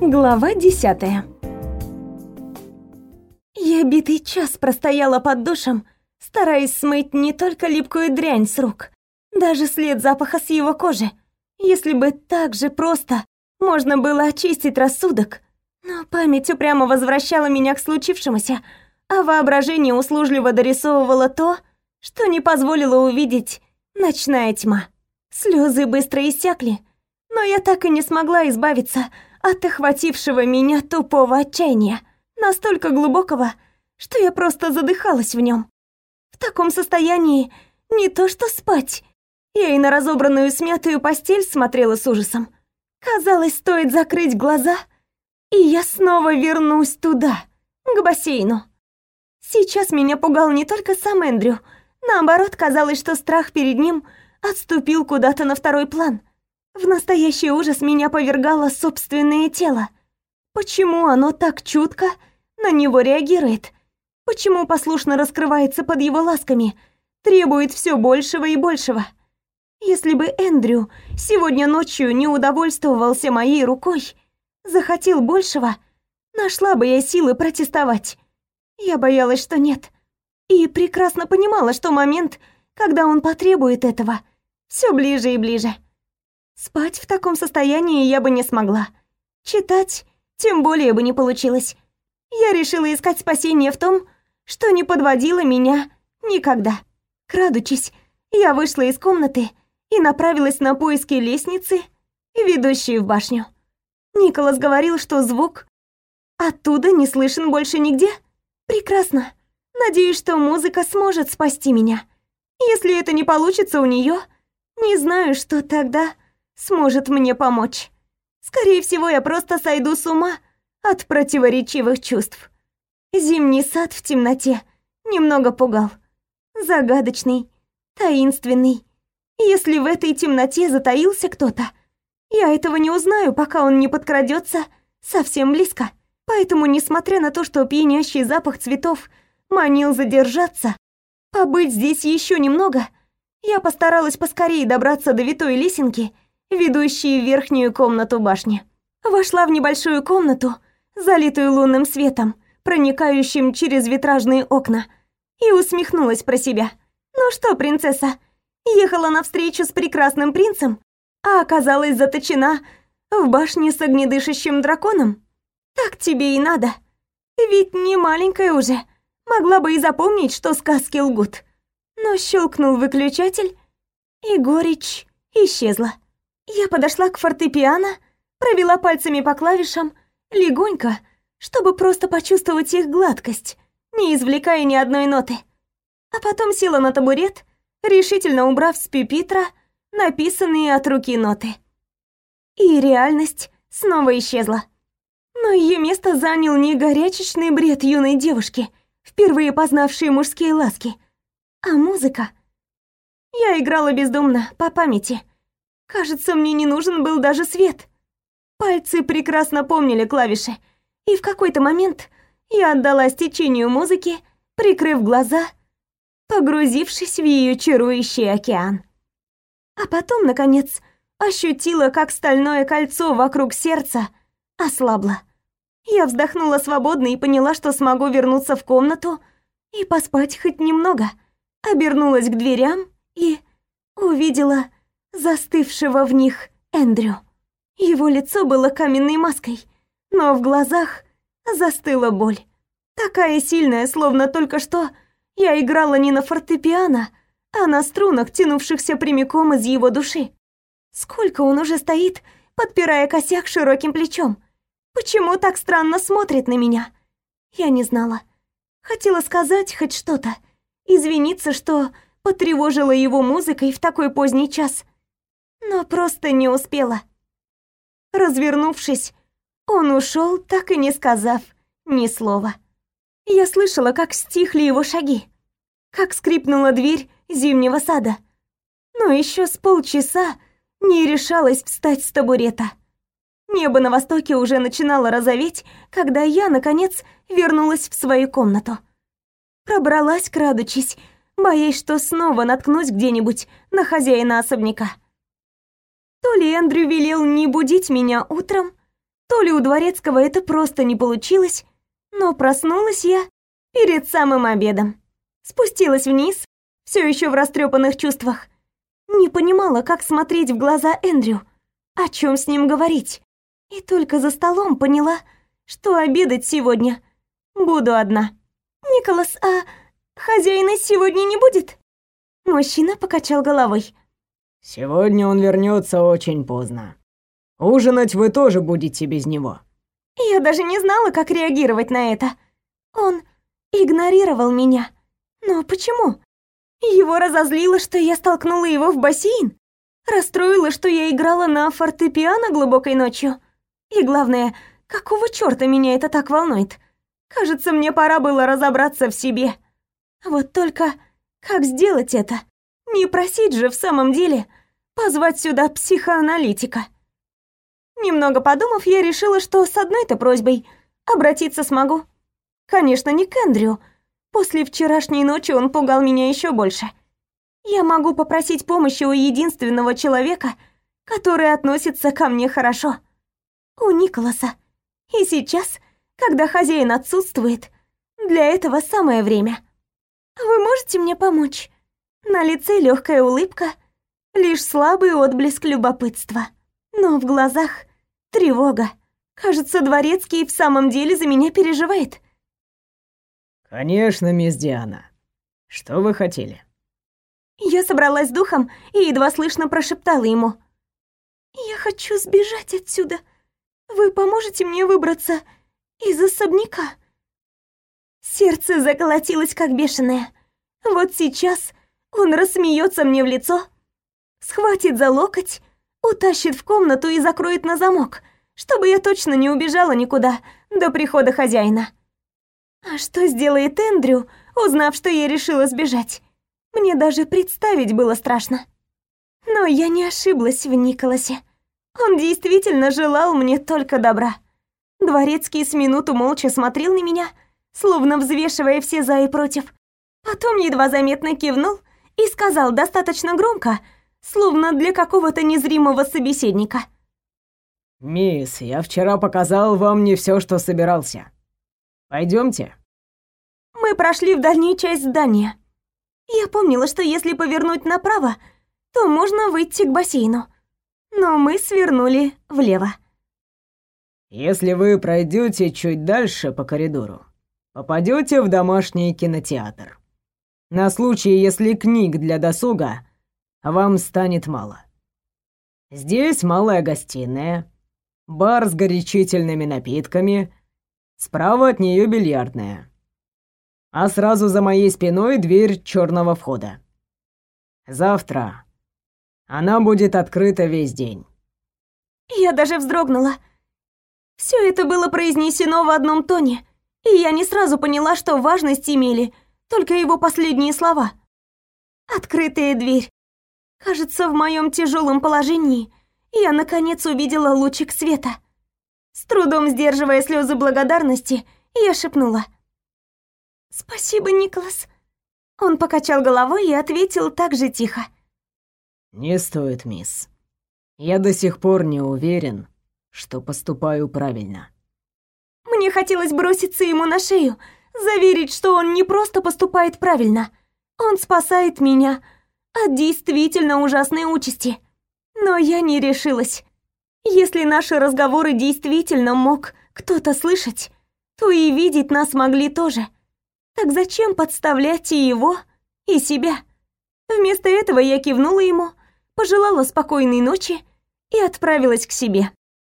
Глава десятая Я битый час простояла под душем, стараясь смыть не только липкую дрянь с рук, даже след запаха с его кожи. Если бы так же просто можно было очистить рассудок, но память упрямо возвращала меня к случившемуся, а воображение услужливо дорисовывало то, что не позволило увидеть ночная тьма. Слезы быстро иссякли, но я так и не смогла избавиться от охватившего меня тупого отчаяния, настолько глубокого, что я просто задыхалась в нем. В таком состоянии не то что спать. Я и на разобранную смятую постель смотрела с ужасом. Казалось, стоит закрыть глаза, и я снова вернусь туда, к бассейну. Сейчас меня пугал не только сам Эндрю, наоборот, казалось, что страх перед ним отступил куда-то на второй план. В настоящий ужас меня повергало собственное тело. Почему оно так чутко на него реагирует? Почему послушно раскрывается под его ласками, требует все большего и большего? Если бы Эндрю сегодня ночью не удовольствовался моей рукой, захотел большего, нашла бы я силы протестовать. Я боялась, что нет. И прекрасно понимала, что момент, когда он потребует этого, все ближе и ближе. Спать в таком состоянии я бы не смогла. Читать тем более бы не получилось. Я решила искать спасение в том, что не подводило меня никогда. Крадучись, я вышла из комнаты и направилась на поиски лестницы, ведущей в башню. Николас говорил, что звук оттуда не слышен больше нигде. Прекрасно. Надеюсь, что музыка сможет спасти меня. Если это не получится у нее, не знаю, что тогда сможет мне помочь. Скорее всего, я просто сойду с ума от противоречивых чувств. Зимний сад в темноте немного пугал. Загадочный, таинственный. Если в этой темноте затаился кто-то, я этого не узнаю, пока он не подкрадется совсем близко. Поэтому, несмотря на то, что пьянящий запах цветов манил задержаться, побыть здесь еще немного, я постаралась поскорее добраться до витой лесенки ведущие в верхнюю комнату башни. Вошла в небольшую комнату, залитую лунным светом, проникающим через витражные окна, и усмехнулась про себя. «Ну что, принцесса, ехала навстречу с прекрасным принцем, а оказалась заточена в башне с огнедышащим драконом? Так тебе и надо. Ведь не маленькая уже, могла бы и запомнить, что сказки лгут». Но щелкнул выключатель, и горечь исчезла. Я подошла к фортепиано, провела пальцами по клавишам, легонько, чтобы просто почувствовать их гладкость, не извлекая ни одной ноты. А потом села на табурет, решительно убрав с пюпитра написанные от руки ноты. И реальность снова исчезла. Но ее место занял не горячечный бред юной девушки, впервые познавшей мужские ласки, а музыка. Я играла бездумно, по памяти, Кажется, мне не нужен был даже свет. Пальцы прекрасно помнили клавиши, и в какой-то момент я отдалась течению музыки, прикрыв глаза, погрузившись в ее чарующий океан. А потом, наконец, ощутила, как стальное кольцо вокруг сердца ослабло. Я вздохнула свободно и поняла, что смогу вернуться в комнату и поспать хоть немного. Обернулась к дверям и увидела застывшего в них Эндрю. Его лицо было каменной маской, но в глазах застыла боль. Такая сильная, словно только что я играла не на фортепиано, а на струнах, тянувшихся прямиком из его души. Сколько он уже стоит, подпирая косяк широким плечом. Почему так странно смотрит на меня? Я не знала. Хотела сказать хоть что-то, извиниться, что потревожила его музыкой в такой поздний час но просто не успела. Развернувшись, он ушел, так и не сказав ни слова. Я слышала, как стихли его шаги, как скрипнула дверь зимнего сада, но еще с полчаса не решалась встать с табурета. Небо на востоке уже начинало розоветь, когда я, наконец, вернулась в свою комнату. Пробралась, крадучись, боясь, что снова наткнусь где-нибудь на хозяина особняка. То ли Эндрю велел не будить меня утром, То ли у Дворецкого это просто не получилось, но проснулась я перед самым обедом. Спустилась вниз, все еще в растрепанных чувствах. Не понимала, как смотреть в глаза Эндрю, о чем с ним говорить. И только за столом поняла, что обедать сегодня буду одна. «Николас, а хозяина сегодня не будет?» Мужчина покачал головой. «Сегодня он вернется очень поздно. Ужинать вы тоже будете без него». Я даже не знала, как реагировать на это. Он игнорировал меня. Но почему? Его разозлило, что я столкнула его в бассейн? Расстроило, что я играла на фортепиано глубокой ночью? И главное, какого чёрта меня это так волнует? Кажется, мне пора было разобраться в себе. Вот только как сделать это? Не просить же в самом деле позвать сюда психоаналитика. Немного подумав, я решила, что с одной-то просьбой обратиться смогу. Конечно, не к Эндрю. После вчерашней ночи он пугал меня еще больше. Я могу попросить помощи у единственного человека, который относится ко мне хорошо. У Николаса. И сейчас когда хозяин отсутствует. Для этого самое время. Вы можете мне помочь? На лице легкая улыбка, лишь слабый отблеск любопытства. Но в глазах тревога. Кажется, дворецкий в самом деле за меня переживает. Конечно, мисс Диана. Что вы хотели? Я собралась с духом и едва слышно прошептала ему: "Я хочу сбежать отсюда. Вы поможете мне выбраться из особняка. Сердце заколотилось как бешеное. Вот сейчас он рассмеется мне в лицо, схватит за локоть, утащит в комнату и закроет на замок, чтобы я точно не убежала никуда до прихода хозяина. А что сделает Эндрю, узнав, что я решила сбежать? Мне даже представить было страшно. Но я не ошиблась в Николасе. Он действительно желал мне только добра. Дворецкий с минуту молча смотрел на меня, словно взвешивая все за и против. Потом едва заметно кивнул и сказал достаточно громко, словно для какого-то незримого собеседника. «Мисс, я вчера показал вам не все, что собирался. Пойдемте. Мы прошли в дальнюю часть здания. Я помнила, что если повернуть направо, то можно выйти к бассейну. Но мы свернули влево. Если вы пройдете чуть дальше по коридору, попадете в домашний кинотеатр. На случай, если книг для досуга вам станет мало. Здесь малая гостиная, бар с горячительными напитками, справа от нее бильярдная. А сразу за моей спиной дверь черного входа. Завтра она будет открыта весь день. Я даже вздрогнула. Все это было произнесено в одном тоне, и я не сразу поняла, что важность имели только его последние слова. Открытая дверь. Кажется, в моем тяжелом положении я наконец увидела лучик света. С трудом сдерживая слезы благодарности, я шепнула. «Спасибо, Николас». Он покачал головой и ответил так же тихо. «Не стоит, мисс. Я до сих пор не уверен, что поступаю правильно. Мне хотелось броситься ему на шею, заверить, что он не просто поступает правильно, он спасает меня от действительно ужасной участи. Но я не решилась. Если наши разговоры действительно мог кто-то слышать, то и видеть нас могли тоже. Так зачем подставлять и его, и себя? Вместо этого я кивнула ему, пожелала спокойной ночи и отправилась к себе.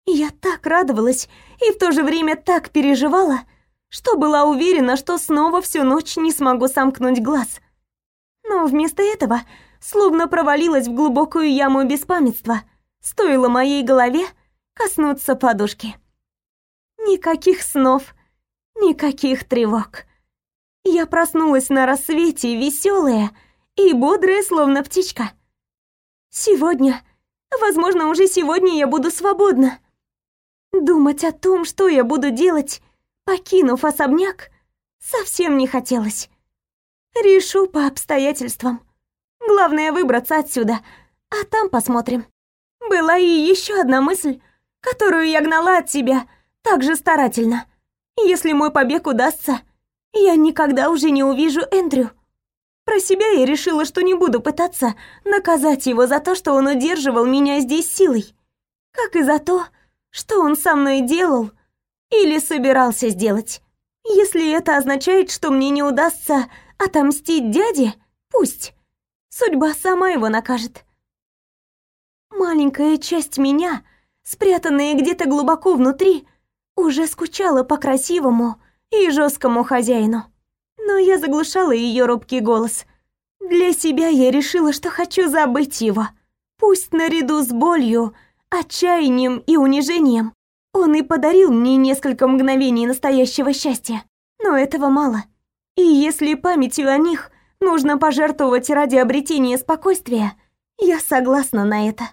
Я так радовалась и в то же время так переживала, что была уверена, что снова всю ночь не смогу сомкнуть глаз. Но вместо этого словно провалилась в глубокую яму беспамятства, стоило моей голове коснуться подушки. Никаких снов, никаких тревог. Я проснулась на рассвете, веселая и бодрая, словно птичка. Сегодня, возможно, уже сегодня я буду свободна. Думать о том, что я буду делать, покинув особняк, совсем не хотелось. Решу по обстоятельствам. Главное выбраться отсюда, а там посмотрим. Была и еще одна мысль, которую я гнала от себя так же старательно. Если мой побег удастся, я никогда уже не увижу Эндрю. Про себя я решила, что не буду пытаться наказать его за то, что он удерживал меня здесь силой, как и за то, что он со мной делал или собирался сделать. Если это означает, что мне не удастся отомстить дяде, пусть. Судьба сама его накажет. Маленькая часть меня, спрятанная где-то глубоко внутри, уже скучала по красивому и жесткому хозяину. Но я заглушала ее робкий голос. Для себя я решила, что хочу забыть его. Пусть наряду с болью, отчаянием и унижением он и подарил мне несколько мгновений настоящего счастья. Но этого мало. И если памятью о них нужно пожертвовать ради обретения спокойствия, я согласна на это.